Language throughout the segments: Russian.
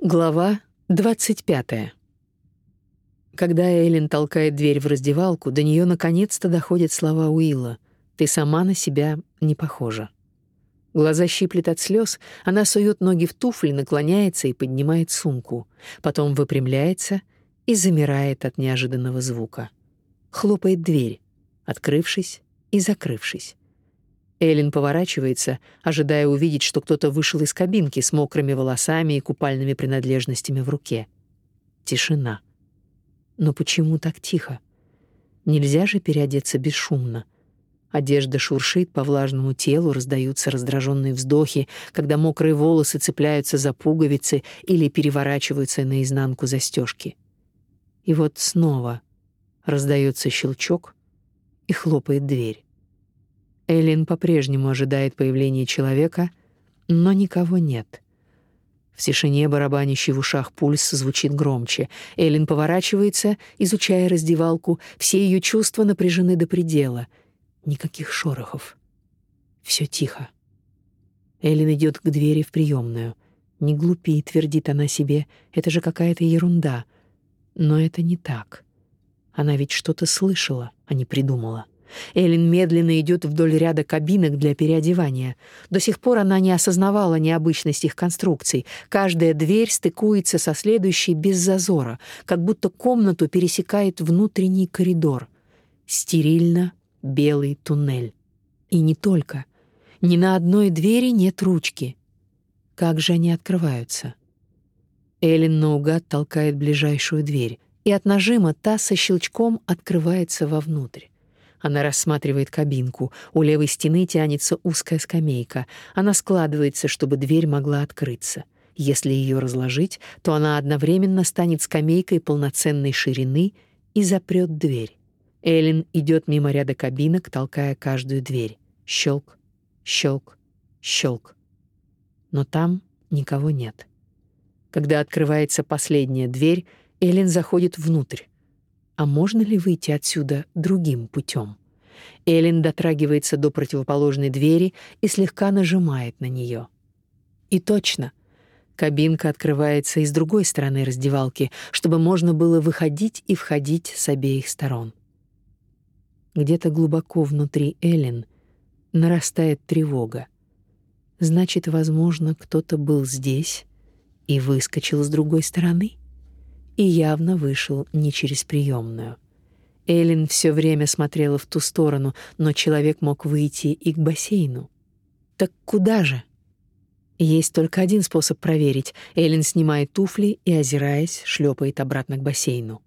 Глава 25. Когда Эллен толкает дверь в раздевалку, до нее наконец-то доходят слова Уилла. «Ты сама на себя не похожа». Глаза щиплет от слез, она сует ноги в туфли, наклоняется и поднимает сумку. Потом выпрямляется и замирает от неожиданного звука. Хлопает дверь, открывшись и закрывшись. Эллен поворачивается, ожидая увидеть, что кто-то вышел из кабинки с мокрыми волосами и купальными принадлежностями в руке. Тишина. Но почему так тихо? Нельзя же переодеться бесшумно. Одежда шуршит по влажному телу, раздаются раздраженные вздохи, когда мокрые волосы цепляются за пуговицы или переворачиваются наизнанку застежки. И вот снова раздается щелчок и хлопает дверь. Эллен по-прежнему ожидает появления человека, но никого нет. В тишине барабанящий в ушах пульс звучит громче. Эллен поворачивается, изучая раздевалку. Все ее чувства напряжены до предела. Никаких шорохов. Все тихо. Эллен идет к двери в приемную. «Не глупи», — твердит она себе, — «это же какая-то ерунда». Но это не так. Она ведь что-то слышала, а не придумала. Эллен медленно идет вдоль ряда кабинок для переодевания. До сих пор она не осознавала необычность их конструкций. Каждая дверь стыкуется со следующей без зазора, как будто комнату пересекает внутренний коридор. Стерильно белый туннель. И не только. Ни на одной двери нет ручки. Как же они открываются? Эллен наугад толкает ближайшую дверь, и от нажима та со щелчком открывается вовнутрь. Она рассматривает кабинку. У левой стены тянется узкая скамейка. Она складывается, чтобы дверь могла открыться. Если ее разложить, то она одновременно станет скамейкой полноценной ширины и запрет дверь. Эллен идет мимо ряда кабинок, толкая каждую дверь. Щелк, щелк, щелк. Но там никого нет. Когда открывается последняя дверь, Эллен заходит внутрь. А можно ли выйти отсюда другим путем? Элин дотрагивается до противоположной двери и слегка нажимает на нее. И точно. Кабинка открывается и с другой стороны раздевалки, чтобы можно было выходить и входить с обеих сторон. Где-то глубоко внутри Элин нарастает тревога. Значит, возможно, кто-то был здесь и выскочил с другой стороны и явно вышел не через приемную. Элин все время смотрела в ту сторону, но человек мог выйти и к бассейну. Так куда же? Есть только один способ проверить. Элин снимает туфли и, озираясь, шлепает обратно к бассейну.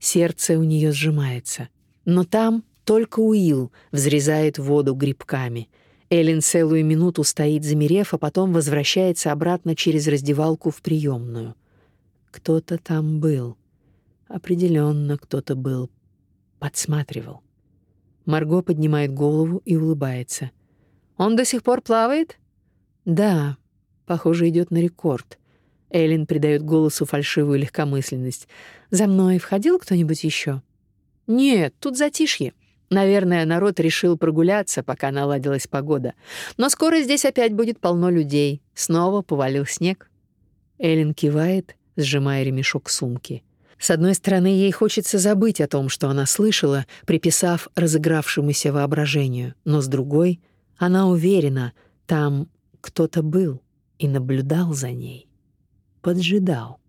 Сердце у нее сжимается. Но там только Уилл взрезает воду грибками. Элин целую минуту стоит, замерев, а потом возвращается обратно через раздевалку в приемную. Кто-то там был. Определенно кто-то был. Подсматривал. Марго поднимает голову и улыбается. «Он до сих пор плавает?» «Да, похоже, идет на рекорд». Эллен придает голосу фальшивую легкомысленность. «За мной входил кто-нибудь еще? «Нет, тут затишье. Наверное, народ решил прогуляться, пока наладилась погода. Но скоро здесь опять будет полно людей. Снова повалил снег». Эллен кивает сжимая ремешок сумки. С одной стороны, ей хочется забыть о том, что она слышала, приписав разыгравшемуся воображению, но с другой, она уверена, там кто-то был и наблюдал за ней, поджидал.